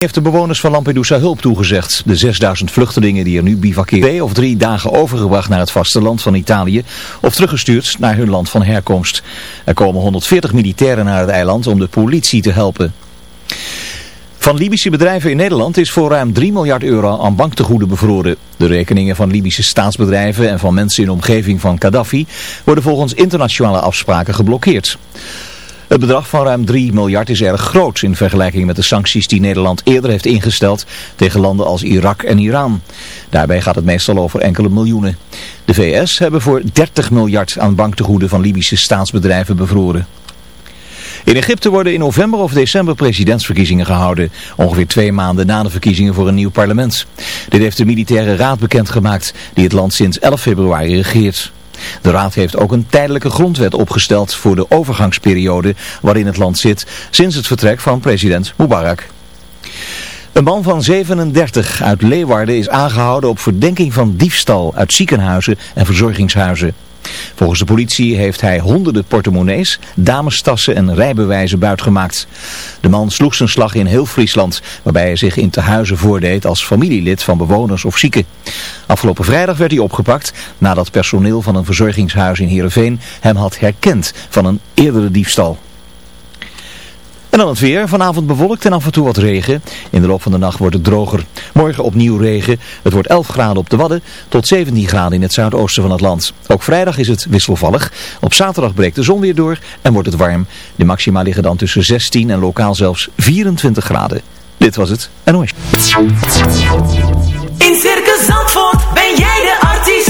heeft de bewoners van Lampedusa hulp toegezegd. De 6000 vluchtelingen die er nu bivakeren twee of drie dagen overgebracht naar het vasteland van Italië of teruggestuurd naar hun land van herkomst. Er komen 140 militairen naar het eiland om de politie te helpen. Van Libische bedrijven in Nederland is voor ruim 3 miljard euro aan banktegoeden bevroren. De rekeningen van Libische staatsbedrijven en van mensen in de omgeving van Gaddafi worden volgens internationale afspraken geblokkeerd. Het bedrag van ruim 3 miljard is erg groot in vergelijking met de sancties die Nederland eerder heeft ingesteld tegen landen als Irak en Iran. Daarbij gaat het meestal over enkele miljoenen. De VS hebben voor 30 miljard aan banktegoeden van Libische staatsbedrijven bevroren. In Egypte worden in november of december presidentsverkiezingen gehouden. Ongeveer twee maanden na de verkiezingen voor een nieuw parlement. Dit heeft de militaire raad bekendgemaakt die het land sinds 11 februari regeert. De Raad heeft ook een tijdelijke grondwet opgesteld voor de overgangsperiode waarin het land zit sinds het vertrek van president Mubarak. Een man van 37 uit Leeuwarden is aangehouden op verdenking van diefstal uit ziekenhuizen en verzorgingshuizen. Volgens de politie heeft hij honderden portemonnees, damestassen en rijbewijzen buitgemaakt. De man sloeg zijn slag in heel Friesland, waarbij hij zich in tehuizen voordeed als familielid van bewoners of zieken. Afgelopen vrijdag werd hij opgepakt nadat personeel van een verzorgingshuis in Heerenveen hem had herkend van een eerdere diefstal. En dan het weer. Vanavond bewolkt en af en toe wat regen. In de loop van de nacht wordt het droger. Morgen opnieuw regen. Het wordt 11 graden op de Wadden tot 17 graden in het zuidoosten van het land. Ook vrijdag is het wisselvallig. Op zaterdag breekt de zon weer door en wordt het warm. De maxima liggen dan tussen 16 en lokaal zelfs 24 graden. Dit was het NOS. In Circus Zandvoort ben jij de artiest.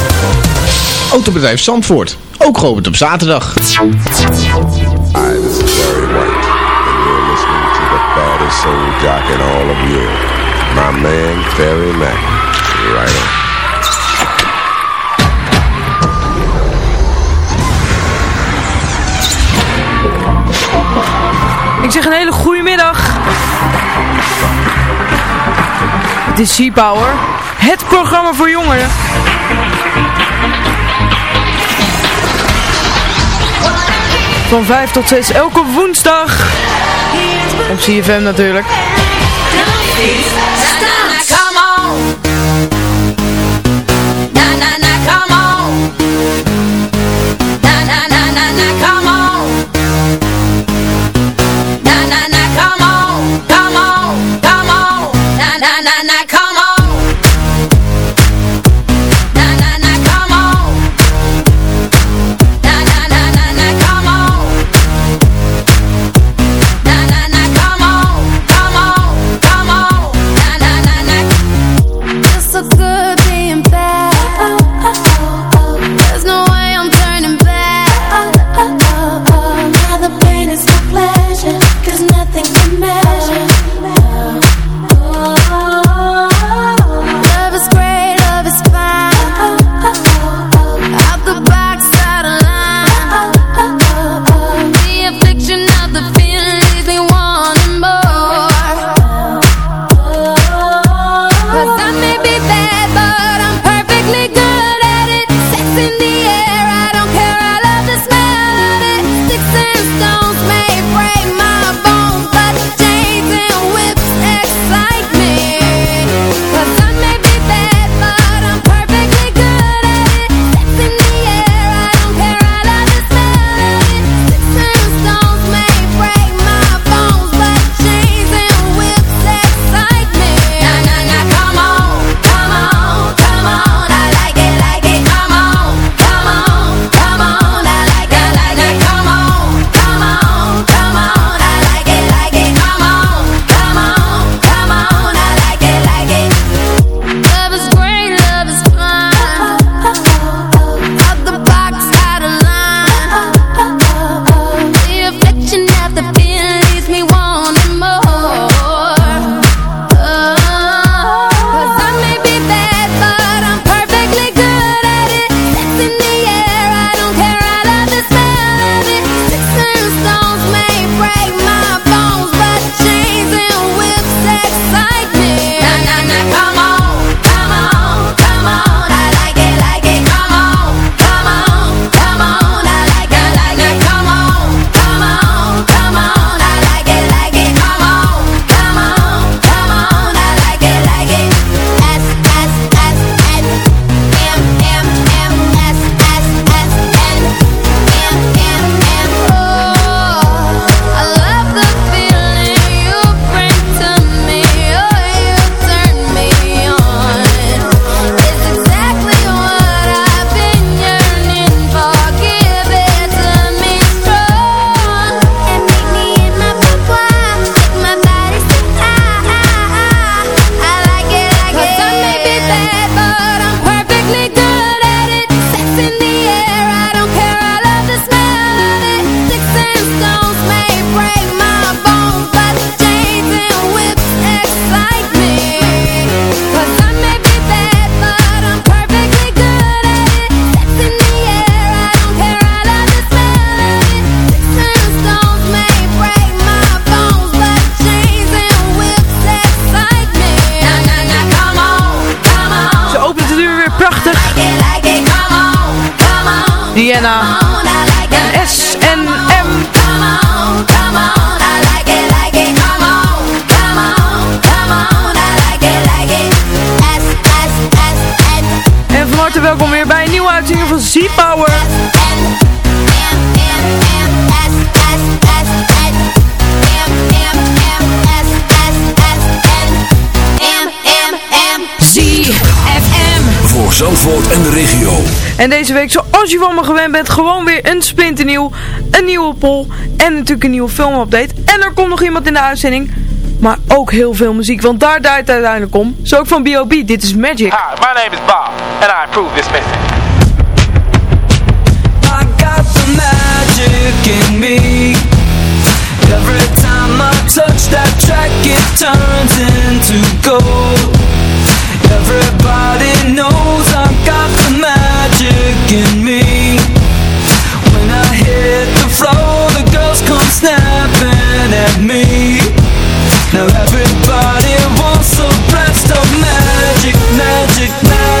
Autobedrijf Zandvoort, ook geopend op zaterdag. Ik zeg een hele goede middag. Het is Sea Power, het programma voor jongeren. Van 5 tot 6 elke woensdag. Op CFM natuurlijk. En deze week, zoals je van me gewend bent, gewoon weer een splinternieuw, een nieuwe poll en natuurlijk een nieuwe filmupdate. En er komt nog iemand in de uitzending, maar ook heel veel muziek, want daar draait het uiteindelijk om. Zo ook van B.O.B. Dit is Magic. Hi, my name is Bob, and I approve this message. I got the magic in me Every time I touch that track it turns into gold Everybody knows I got the magic in me. When I hit the floor the girls come snapping at me. Now everybody wants a blast of magic, magic Magic,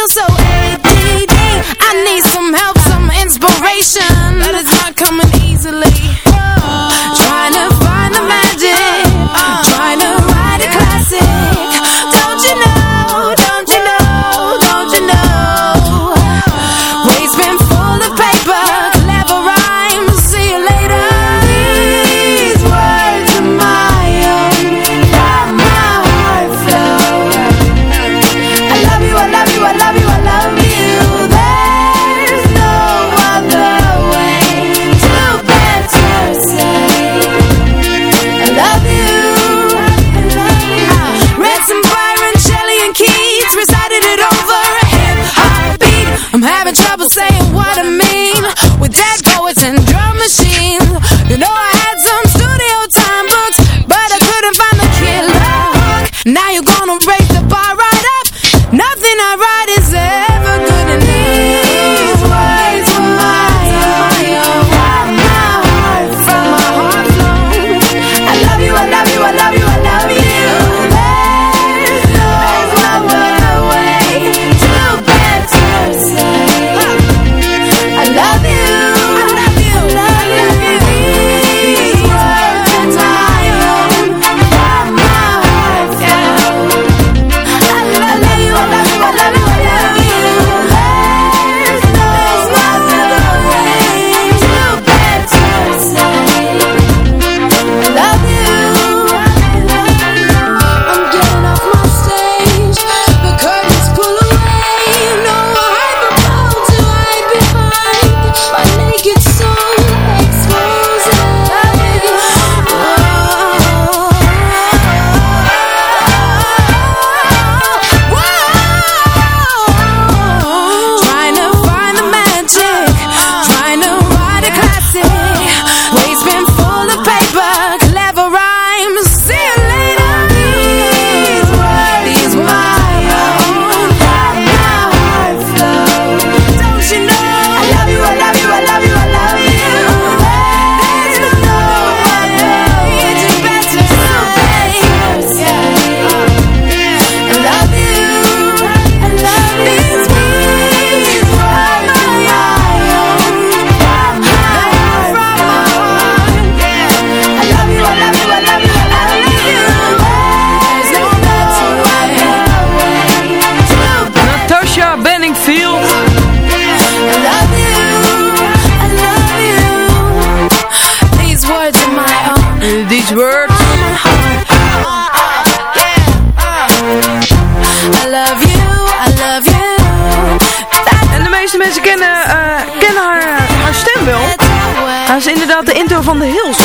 Dat is inderdaad de intro van de Hills.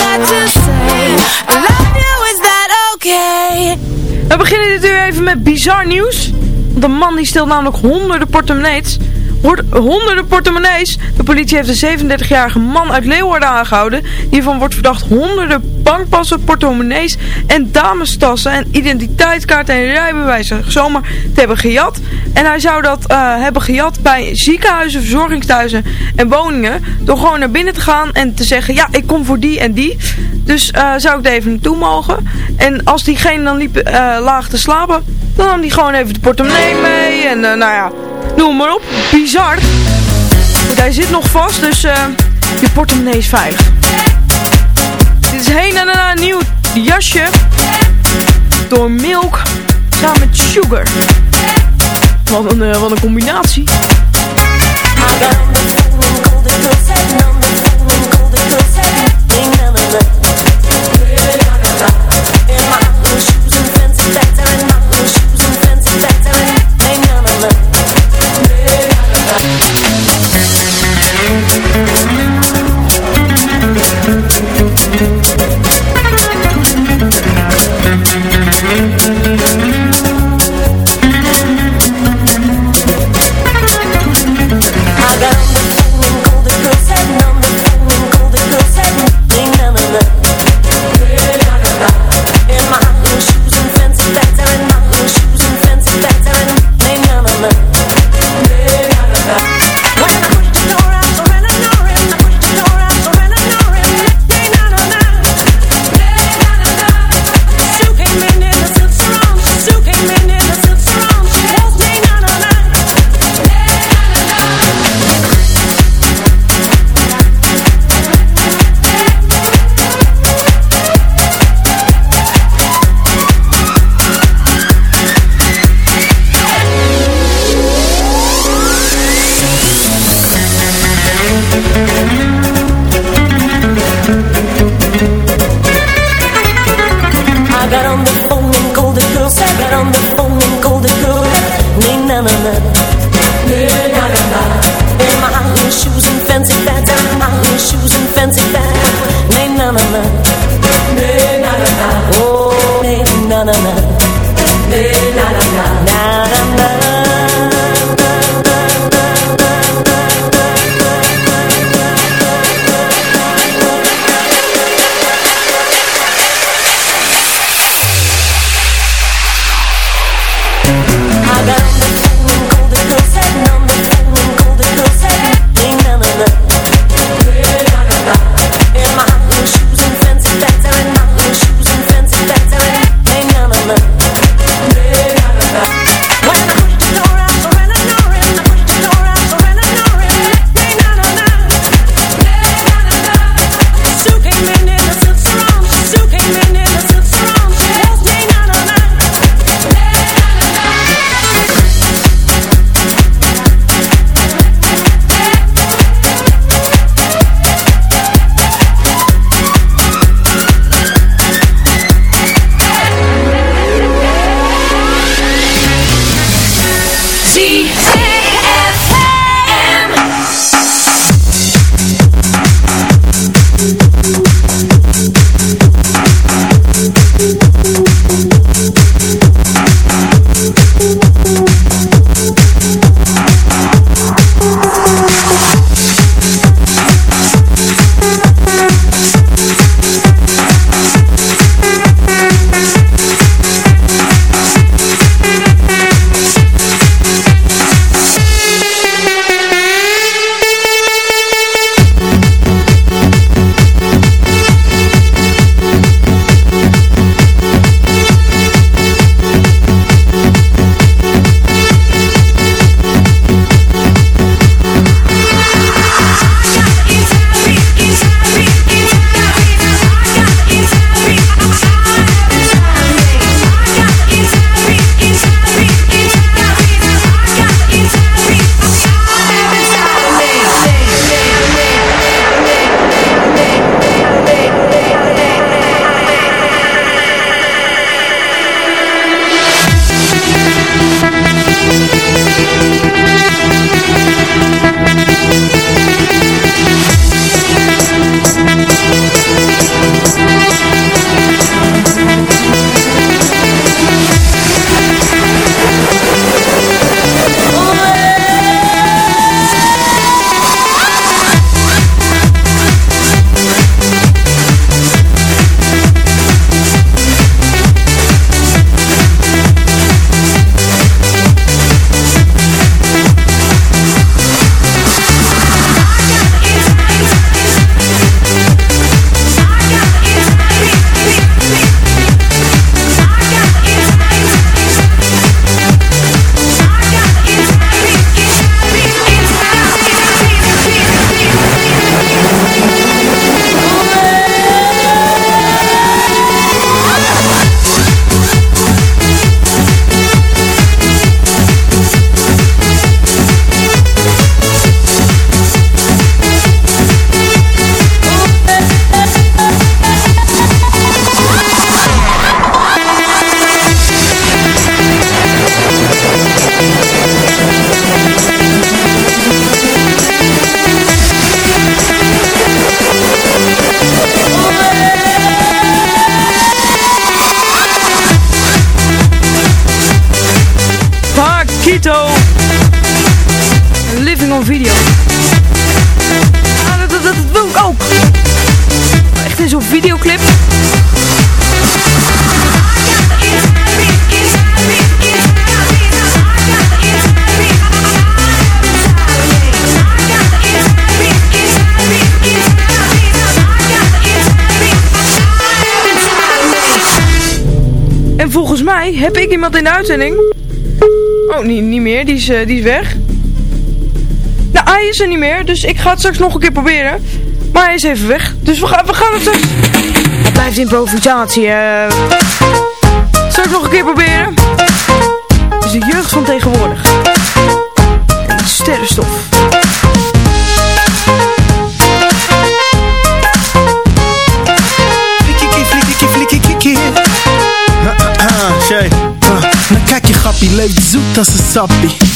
We beginnen dit uur even met bizar nieuws. De man die stelt namelijk honderden portemonnees honderden portemonnees. De politie heeft een 37-jarige man uit Leeuwarden aangehouden. Hiervan wordt verdacht honderden bankpassen, portemonnees en damestassen en identiteitskaarten en rijbewijzen zomaar te hebben gejat. En hij zou dat eh, hebben gejat bij ziekenhuizen, verzorgingsthuizen en woningen. Door gewoon naar binnen te gaan en te zeggen, ja, ik kom voor die en die. Dus eh, zou ik er even naartoe mogen. En als diegene dan liep eh, laag te slapen dan nam hij gewoon even de portemonnee mee. En nou ja, noem maar op. Bizar. Hij zit nog vast, dus je portemonnee is veilig. Dit is heen en een nieuw jasje. Door Milk samen met Sugar. Wat een, wat een combinatie. Is, eh, die is weg. Nou, hij is er niet meer. Dus ik ga het straks nog een keer proberen. Maar hij is even weg. Dus we gaan, we gaan het straks... Het blijft improvisatie. eh. Straks nog een keer proberen. Het is de jeugd van tegenwoordig. En sterrenstof. Flikkie. Shay. Dan kijk je grappie, leeft zoet als een sappie.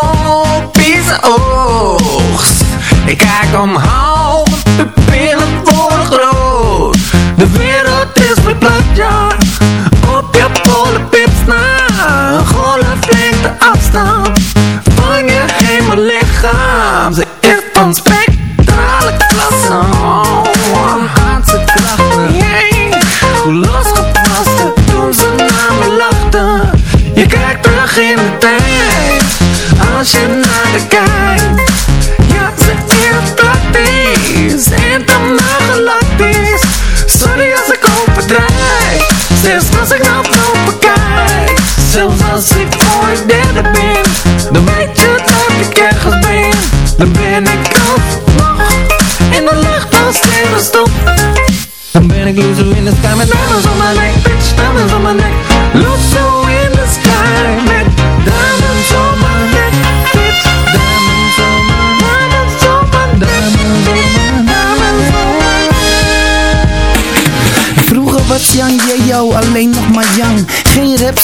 Ik kijk omhoog, de pupillen worden groot. De wereld is verplaatst, ja. Op je polenpips na Een golflengte afstand Van je hemellichaam. Ze is van spectrale klasse Oh, Haatse klachten Jee, hoe losgepast Toen ze naar me lachten. Je kijkt terug in de tijd. Als je the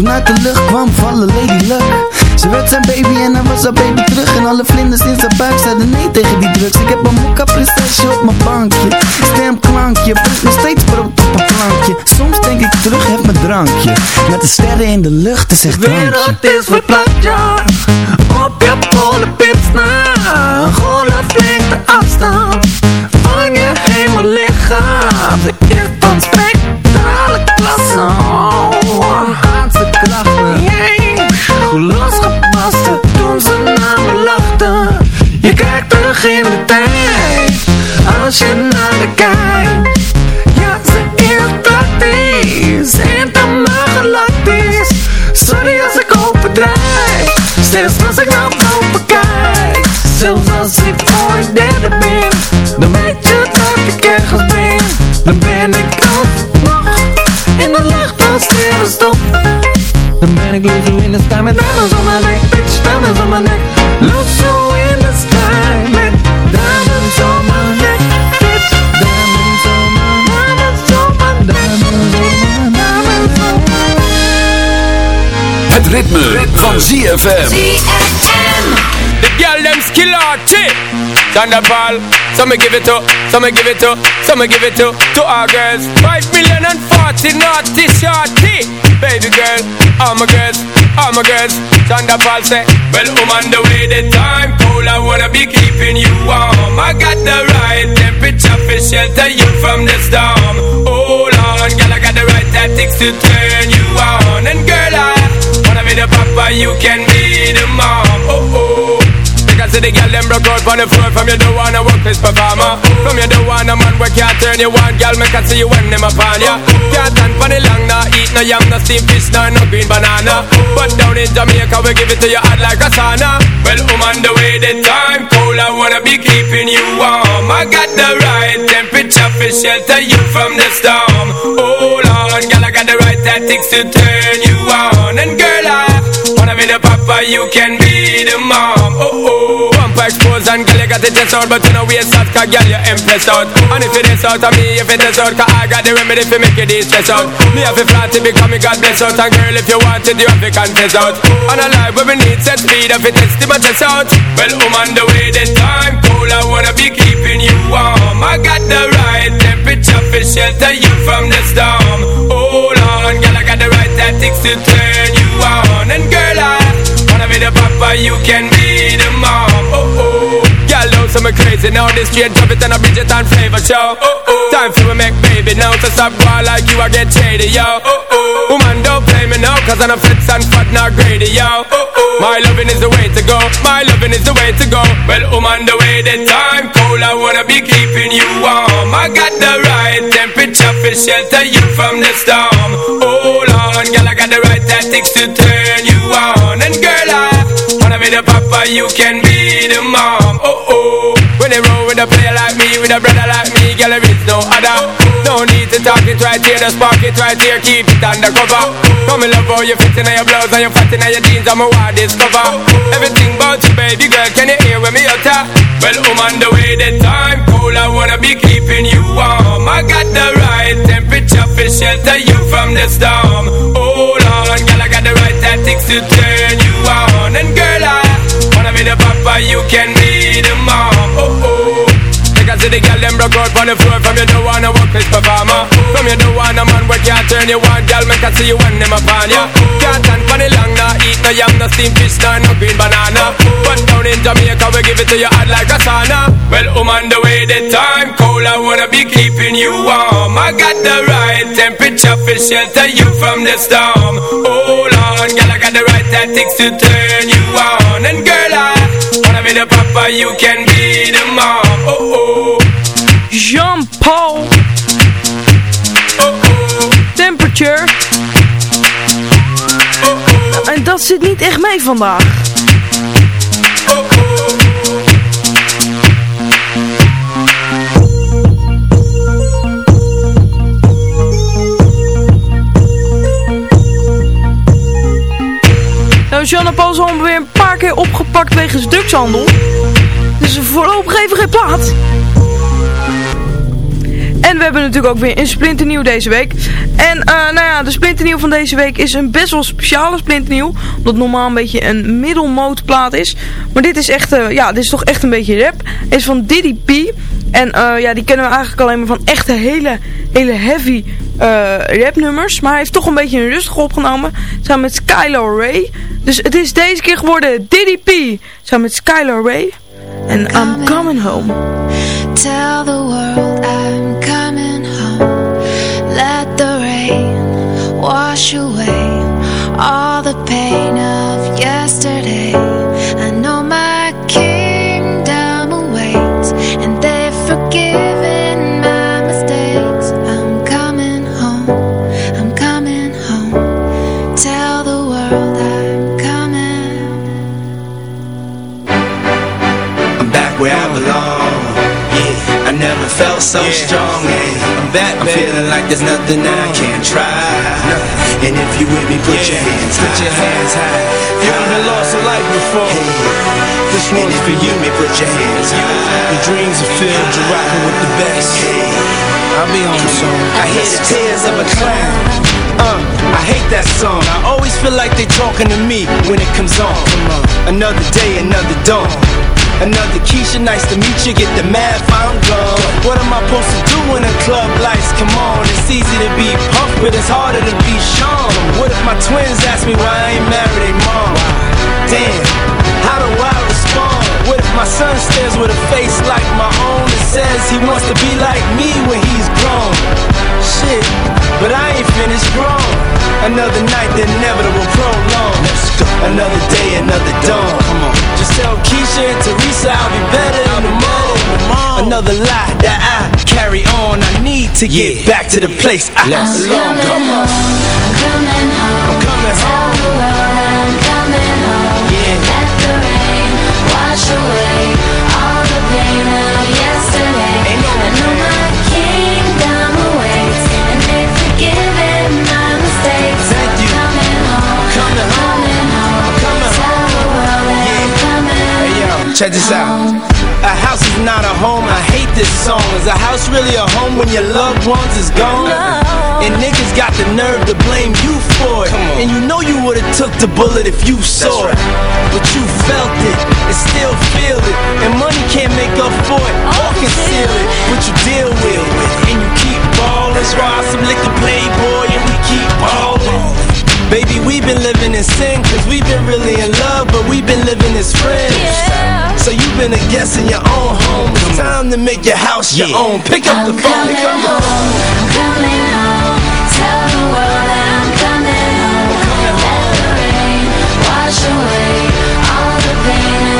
Toen uit de lucht kwam vallen Lady Luck. Ze werd zijn baby en hij was haar baby terug. En alle vlinders in zijn buik zeiden nee tegen die drugs. Ik heb een mokka prinsesje op mijn bankje. Stemklankje, brengt nog steeds brood op een plankje. Soms denk ik terug, heb mijn drankje. Met de sterren in de lucht, is echt De wereld is verplaatst, ja. Op je polenpips na. Een golflengte afstand. Van je hemellichaam Ze is van spectrale klasse Als je naar de kijkt Ja, ze is praktisch En dan maar galactisch Sorry als ik overdrijf. Zelfs als ik naar boven kijk. Zelfs als ik ooit derde ben. Dan weet je dat ik ergens ben. Dan ben ik alsnog In de lucht als sterrenstof Dan ben ik loser in de sky Met on my neck Bitch, on my neck Het ritme, van ZFM. The girl them skill archie Thunderball So me give it to So me give it to So me give it to To our girls. Five million and forty naughty shorty. Baby girl All my girls All my girls. Thunderball say Well I'm on the way the time. Cold I wanna be keeping you warm. I got the right temperature For shelter you from the storm. Hold on Girl I got the right tactics to turn you on. And girl I Wanna be the papa You can be the mom Oh oh. Because the girl them broke out on the floor From you don't wanna work this performer. From you don't wanna man where can't turn you on Girl, make I see you when them upon ya. Can't stand for the long, nah Eat no yam, no steamed fish, no, no green banana. But down in Jamaica, we give it to you hot like a sauna. Well, I'm on the way, the time cold I wanna be keeping you warm. I got the right temperature for shelter you from the storm. Hold on, girl, I got the right tactics to turn you the papa, you can be the mom. Oh, oh. Bumper exposed and girl, you got the test out But you know we out, cause girl, you impress out. And if it is out of me, if it is out Cause I got the remedy for make it stress out. Me have a flat to become me God bless out And girl, if you want it, you have to confess out. And a life where we need set speed If it is to my chest out. Well, I'm on the way, the time cold I wanna be keeping you warm. I got the right temperature for shelter you from the storm. Hold on, girl, I got the right tactics to turn you on. And girl, the papa, you can be the mom. Oh, oh. Girl, know some crazy now This straight drop it and a Bridget and flavor show. Oh, oh. Time for we make baby now To stop boy like you, I get shady, yo. Oh, oh. Woman, don't play me now Cause I'm a fit and fat, not greedy, yo. Oh, oh. My loving is the way to go My loving is the way to go. Well, woman, the way the time cold I wanna be keeping you warm. I got the right temperature for shelter you from the storm. Hold on, girl, I got the right tactics to turn you on. And I be the papa, you can be the mom. Oh, oh. When they roll with a player like me With a brother like me, girl, there is no other. No need to talk it right here Just spark it right here, keep it undercover. Come in love how you fit in your blouse And you fat in your jeans, I'm a wild discover. Everything about you, baby girl, can you hear when me utter? Well, I'm on the way, the time cold I wanna be keeping you warm. I got the right temperature for shelter you from the storm. Hold on, girl, I got the right tactics to turn you can be the mom Oh, oh. Take I see the girl, them broke out on the floor. From you don't wanna work this performer. From you don't wanna man where can't turn you on. Girl, make I see you when them upon ya. Can't stand for the long, nah Eat no yam, no steamed fish, no, no green banana. But down in Jamaica, we give it to you hot like a sauna. Well, I'm on the way, the time cold I wanna be keeping you warm. I got the right temperature for shelter you from the storm. Hold on, girl, I got the right tactics to turn you you can be the mom Oh, oh. Jean-Paul Temperature. En dat zit niet echt mee vandaag Nou, Jean-Paul is al weer een paar keer opgepakt wegens drugshandel. Dus voorlopig even geen plaat. En we hebben natuurlijk ook weer een splinternieuw deze week. En eh, nou ja, de splinternieuw van deze week is een best wel speciale splinternieuw. Omdat normaal een beetje een middelmootplaat is. Maar dit is echt, eh, ja, dit is toch echt een beetje rap. Is van Diddy P. En eh, ja, die kennen we eigenlijk alleen maar van echte hele, hele heavy rapnummers. Maar hij heeft toch een beetje een rustig opgenomen. Samen met Skylar Ray. Dus het is deze keer geworden Diddy P. Samen met Skylar Ray. En I'm coming home. Tell the world I'm coming home. Let the rain wash away all the pain back, I'm feeling like there's nothing I can't try. And if you with me, put your hands high. Put your hands high. You haven't lost a life before. This one's for you. Me, put your hands high. Your dreams are filled. You're rocking with the best. I'll be on soon. I hear the tears of a clown. Uh, I hate that song. I always feel like they're talking to me when it comes on. Another day, another dawn. Another Keisha, nice to meet you. Get the math, I'm gone. What am I supposed to do when the club lights come on? It's easy to be puff, but it's harder to be Sean. What if my twins ask me why I ain't married their mom? Damn, how do I respond? What if my son stares with a face like my own and says he wants to be like me when he's grown? Shit, but I ain't finished grown. Another night, the inevitable prolong. Let's go. Another day, another dawn. Come on. Tell Keisha and Teresa I'll be better in the morning. Another lie that I carry on. I need to get back to the place I Let's belong. go. Come on. I'm coming home. I'm coming Tell the world I'm coming home. Let the rain wash away all the pain check this out. A house is not a home, I hate this song. Is a house really a home when your loved ones is gone? And niggas got the nerve to blame you for it. And you know you would've took the bullet if you saw it. But you felt it and still feel it. And money can't make up for it oh, or conceal it. But you deal with it and you keep ballin'. Swallow some liquor, playboy, and we keep ballin'. Baby, we've been living in sin Cause we've been really in love But we've been living as friends yeah. So you've been a guest in your own home It's time to make your house your own Pick up the phone coming home. I'm coming home. Tell the world that I'm coming home. Let the rain wash away all the pain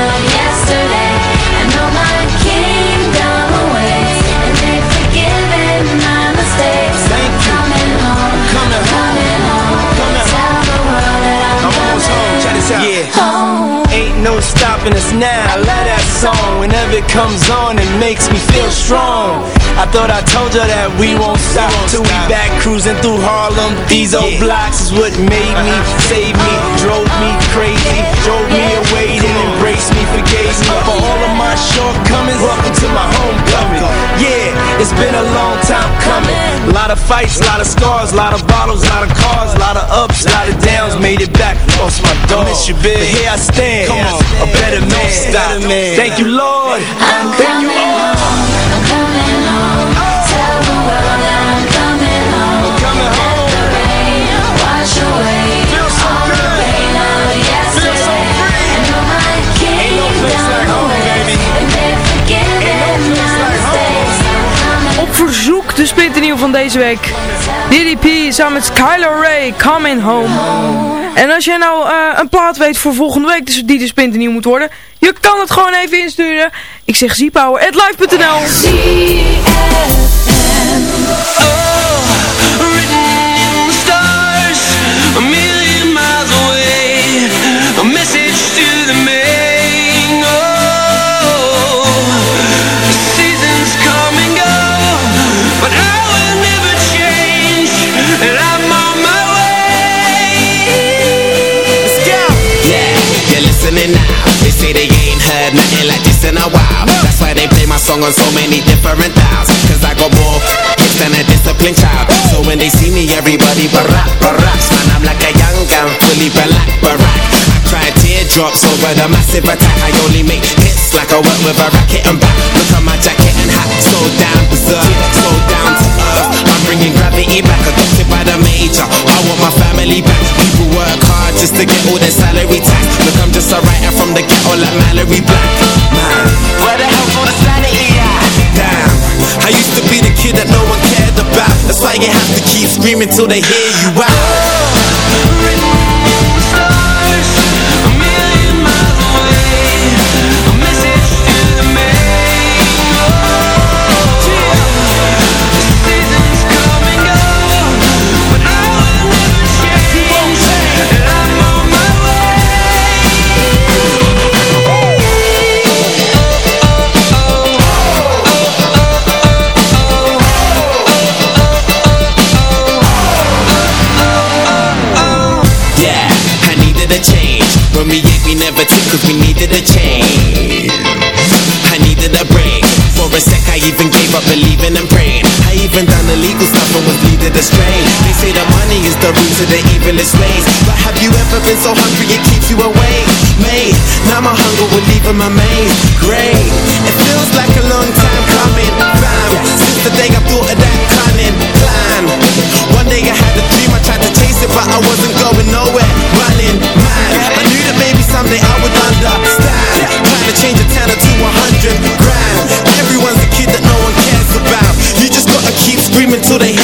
no stopping us now. I love that song. Whenever it comes on it makes me feel strong. I thought I told you that we won't stop Till we back cruising through Harlem. These old blocks is what made me Saved me, drove me crazy Drove me away, then embraced me Forgave me for all shortcomings Welcome to my homecoming Yeah, it's been a long time coming A lot of fights, a lot of scars, a lot of bottles, a lot of cars, a lot of ups, a lot of downs. Made it back, lost my dog. Miss you, big. But here I stand, a better man. Stop. Thank you, Lord. Thank you, all. I'm coming home. Tell the world that I'm de splinternieuw van deze week. DDP samen met Skylar Ray, Coming Home. En als jij nou eh, een plaat weet voor volgende week dus die de splinternieuw moet worden. Je kan het gewoon even insturen. Ik zeg ziepouwer at live.nl song on so many different dials. Cause I got more hits than a disciplined child. So when they see me, everybody barack, barack. Man, I'm like a young gun, fully black, barack. Cry teardrops over the massive attack. I only make hits like I work with a racket and back. Look at my jacket and hat, so down berserk, so down to earth. I'm bringing gravity back, adopted by the major. I want my family back. People work hard just to get all their salary tax. Look, I'm just a writer from the ghetto like Mallory Black. Man, where the hell's all the sanity at? Damn, I used to be the kid that no one cared about. That's why you have to keep screaming till they hear you out. We never took cause we needed a change. I needed a break. For a sec, I even gave up believing and praying. I even done illegal stuff and was leading astray. They say the money is the root of the evilest ways. But have you ever been so hungry it keeps you awake? Mate, now my hunger will leave in my maze. Great, it feels like a long time coming. Fam, since the day I thought of that cunning plan. One day I had a dream, I tried to chase it, but I wasn't going nowhere. Running mad, someday I would understand. Trying to change a tenner to a hundred grand. Everyone's a kid that no one cares about. You just gotta keep screaming till they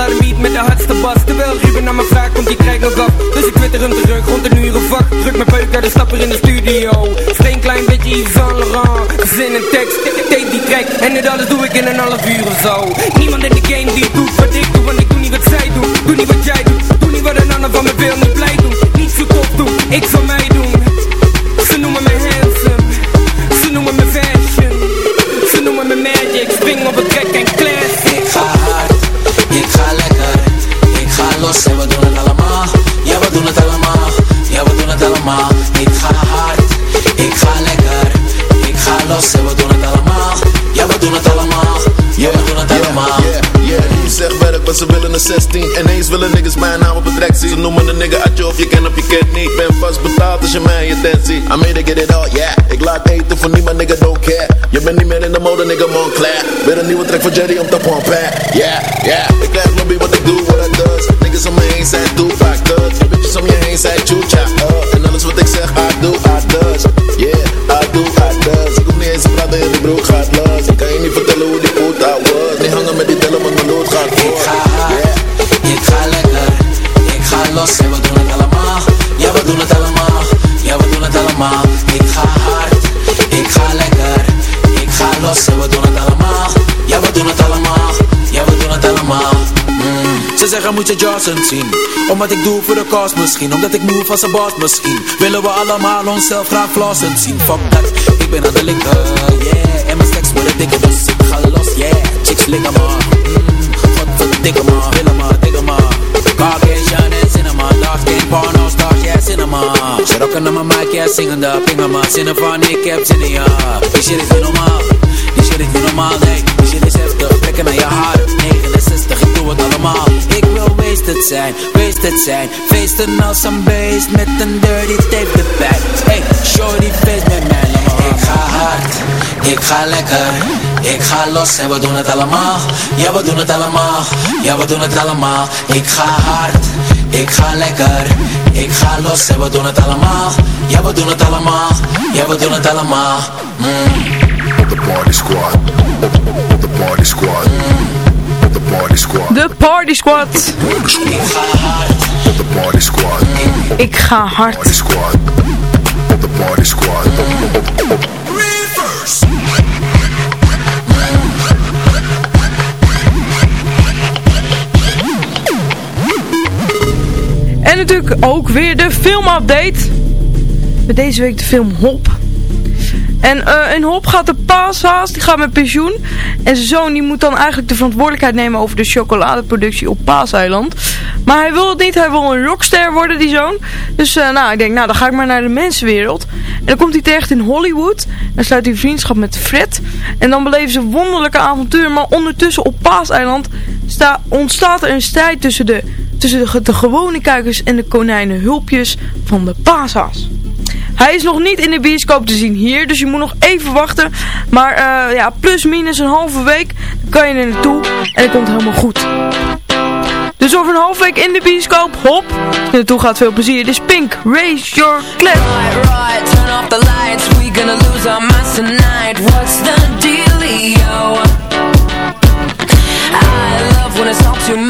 laat hem met de hardste bas. Terwijl Ruben naar me vraagt komt die krijgt nog af. Dus ik twitter hem terug rond een uur vak Druk mijn peuk uit de stapper in de studio. Steen klein beetje Yves Saint Laurent. Zin en tekst, tape die track En dit alles doe ik in een half uur of zo. Niemand in de game die doet wat ik doe Want ik doe niet wat zij doen. Doe niet wat jij doet. Doe niet wat een ander van me wil Niet blij doen. Niet zo tof doen. Ik zal mij kent niet. Ben vast betaald als je mij je tent ziet I made it get it all, yeah. Ik laat eten voor niemand, nigga, don't care. Je bent niet meer in de mode, nigga, Montclair Weer een nieuwe track van Jerry om te pompen. Yeah, yeah Zeggen moet je Johnson zien. Omdat ik doe voor de cause misschien Omdat ik move als een boss misschien. Willen we allemaal onszelf graag flossen zien. Fuck dat, ik ben aan de linker, yeah. En mijn stacks worden dikker dus ik ga los, yeah. Chicks liggen maar, mm, godverdikke maar. Willen maar, dikke maar. Caucasian en cinema Dark skin, porno stars, yeah cinema. Ze rocken naar mijn mic, yeah zingende Pingen maar, zinnen van ik heb zin in ja Die shit is niet normaal, die shit is niet normaal, nee. Die shit is heftig, trekken naar je haren 69, ik doe allemaal. Ik wil wasted zijn, wasted zijn. Feesten als een beest met een dirty tape erbij Hey, shorty face met mij, me Ik ga hard, ik ga lekker. Ik ga los en we doen het allemaal. Ja we doen het allemaal, ja we doen het allemaal. Ik ga hard, ik ga lekker. Ik ga los en we doen het allemaal. Ja we doen het allemaal, ja we doen het allemaal. Mm. The party squad. The party squad. The party squad. De Party Squad. Ik ga hard, The party squad. Ik ga hard. Party squad. The party squad. En natuurlijk ook weer de filmupdate. Met deze week de film Hop. En eh in Hop gaat de paashaas, die gaat met pensioen. En zijn zoon die moet dan eigenlijk de verantwoordelijkheid nemen over de chocoladeproductie op Paaseiland. Maar hij wil het niet, hij wil een rockster worden, die zoon. Dus eh, nou, ik denk, nou dan ga ik maar naar de mensenwereld. En dan komt hij terecht in Hollywood. Dan sluit hij vriendschap met Fred. En dan beleven ze wonderlijke avonturen. Maar ondertussen op Paaseiland sta, ontstaat er een strijd tussen de, tussen de, de gewone kijkers en de konijnen hulpjes van de paashaas. Hij is nog niet in de bioscoop te zien hier, dus je moet nog even wachten. Maar eh, ja, plus minus een halve week kan je er naartoe en het komt helemaal goed. Dus over een halve week in de bioscoop, hop, naartoe gaat, veel plezier. Is Pink, raise your clap. The lights, we gonna lose our tonight. What's the? I love when it's.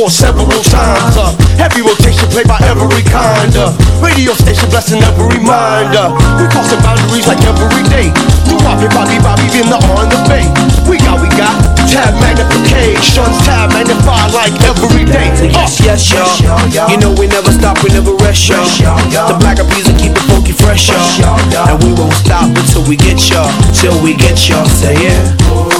Four, several times. Uh, heavy rotation played by every kind. Uh, radio station blessing every mind. Uh, we crossing boundaries like every day. We Bobby, Bobby, Bobby, in the on the bay. We got, we got tab magnifications, tab magnified like every day. So yes, yes, y'all. You know we never stop, we never rest, y'all. The black of music keep it funky fresh, y'all. And we won't stop until we get y'all, till we get y'all. Say yeah.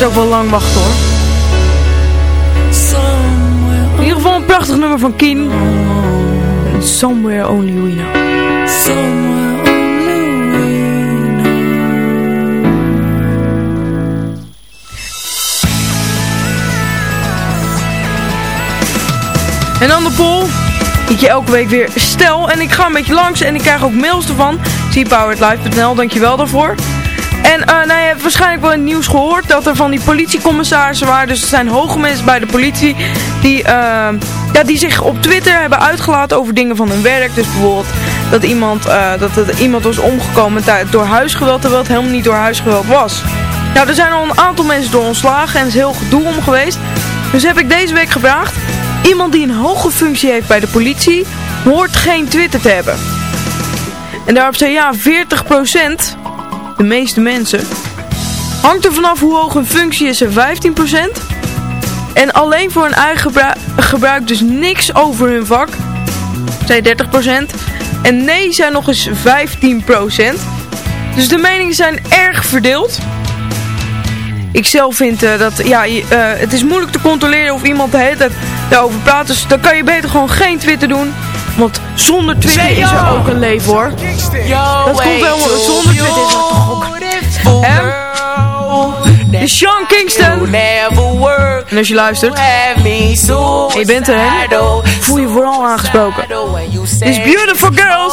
Wordt ook wel lang wachten hoor. In ieder geval een prachtig nummer van Keen. Somewhere Only We Know. En dan de poll. Ik je elke week weer stel. En ik ga een beetje langs en ik krijg ook mails ervan. Poweredlive.nl, dankjewel daarvoor. En uh, nou, je hebt waarschijnlijk wel in het nieuws gehoord dat er van die politiecommissarissen waren. Dus er zijn hoge mensen bij de politie die, uh, ja, die zich op Twitter hebben uitgelaten over dingen van hun werk. Dus bijvoorbeeld dat iemand, uh, dat iemand was omgekomen door huisgeweld, terwijl het helemaal niet door huisgeweld was. Nou, er zijn al een aantal mensen door ontslagen en er is heel gedoe om geweest. Dus heb ik deze week gevraagd, iemand die een hoge functie heeft bij de politie, hoort geen Twitter te hebben. En daarop zei ja, 40% de meeste mensen. Hangt er vanaf hoe hoog een functie is er 15%. En alleen voor hun eigen gebruik, dus niks over hun vak. Zij 30%. En nee zijn nog eens 15%. Dus de meningen zijn erg verdeeld. Ik zelf vind uh, dat, ja, uh, het is moeilijk te controleren of iemand de hele tijd daarover praat. Dus dan kan je beter gewoon geen Twitter doen. Want zonder Twitter is er ook een leven hoor. Dat komt wel, zonder Twitter is er toch ook. Hè? De Sean Kingston. En als je luistert, en je bent er hè, voel je vooral aangesproken. These beautiful girls.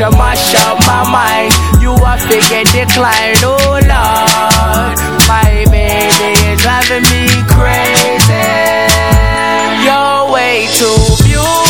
you mash up my mind. You have to get declined. Oh, Lord. My baby is driving me crazy. You're way too beautiful,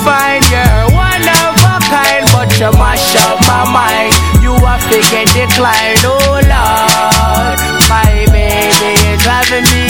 divine. You're one of a kind, but you mash up my mind. You have to get declined, oh Lord. My baby is driving me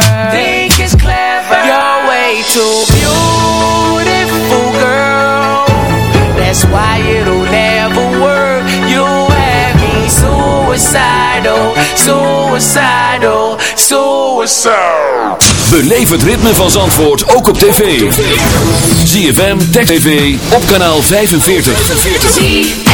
so beautiful, girl. That's why it'll never work. You have me so suicidal, suicidal, suicidal. Beleef het ritme van Zandvoort ook op tv. ZFM, Tech TV, op kanaal 45.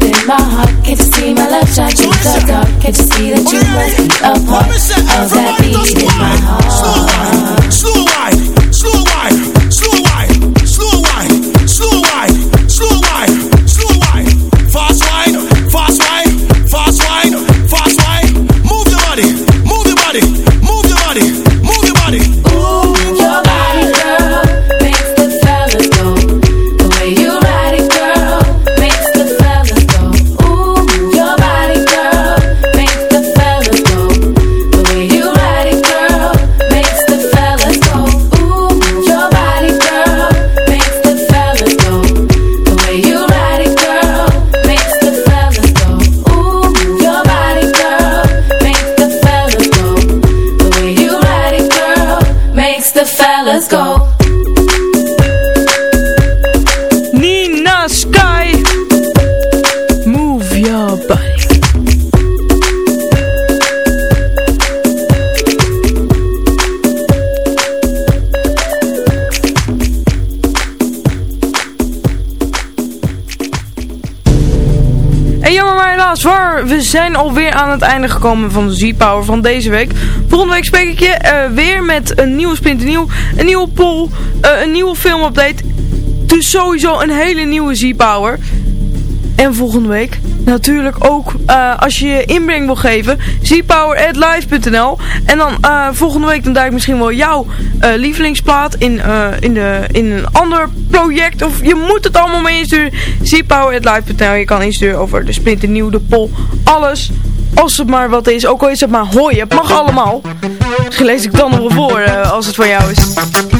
Beat within my heart? Can't you see my love shine through the dark? Can't you see that you must be a part of that beat in my heart? We zijn alweer aan het einde gekomen van de Z-Power van deze week. Volgende week spreek ik je eh, weer met een nieuwe splinternieuw, een nieuwe poll, eh, een nieuwe filmupdate. Dus sowieso een hele nieuwe Z-Power. En volgende week natuurlijk ook eh, als je je inbreng wil geven, zpower@live.nl. En dan volgende week dan duik ik misschien wel jouw lievelingsplaat in, in, de, in een ander project. Of je moet het allemaal mee insturen. zpower@live.nl. Je kan insturen over de splinternieuw, de poll, alles. Als het maar wat is, ook al is het maar hooi, het mag allemaal. Misschien lees ik dan nog wel voor eh, als het van jou is.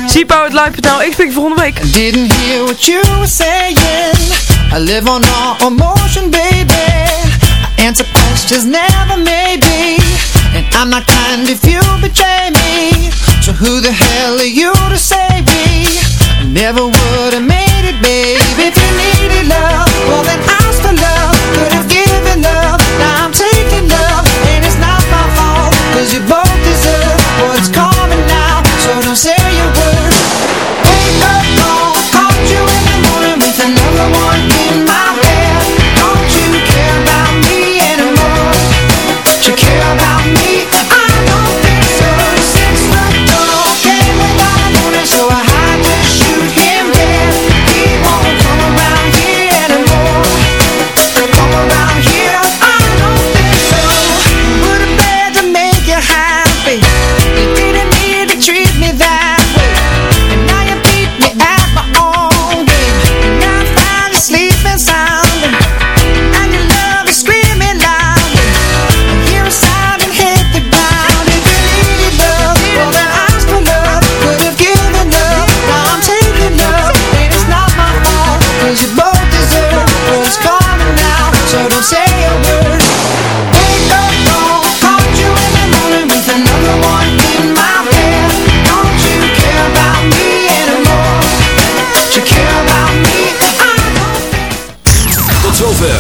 zpower@live.nl. Ik spreek volgende week. Didn't hear what you were saying. I live on all emotion, baby. I answer questions, never maybe. And I'm not kind if you betray me. So who the hell are you to save me? I never would have made it, baby. If you needed love, well then I Cause you both deserve what's coming now. So don't say your words.